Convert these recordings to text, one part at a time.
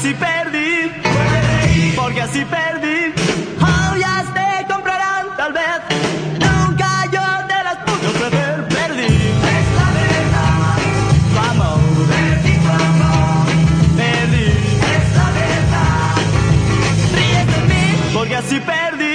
así perdí, porque así perdí. Oh, Joyas te comprarán tal vez, nunca yo te las pude ofrecer. Perdí, es la verdad. Tu amor, perdí tu amor. Perdí, es la verdad. Ríes de mí, porque así perdí.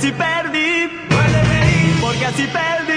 así perdí, porque así perdí.